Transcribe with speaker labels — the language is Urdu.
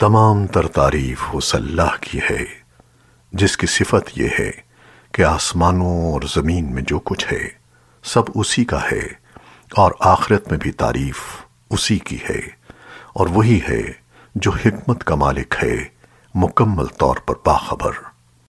Speaker 1: تمام تر تعریف اس اللہ کی ہے، جس کی صفت یہ ہے کہ آسمانوں اور زمین میں جو کچھ ہے، سب اسی کا ہے اور آخرت میں بھی تعریف اسی کی ہے، اور وہی ہے جو حکمت کا مالک ہے مکمل طور پر باخبر۔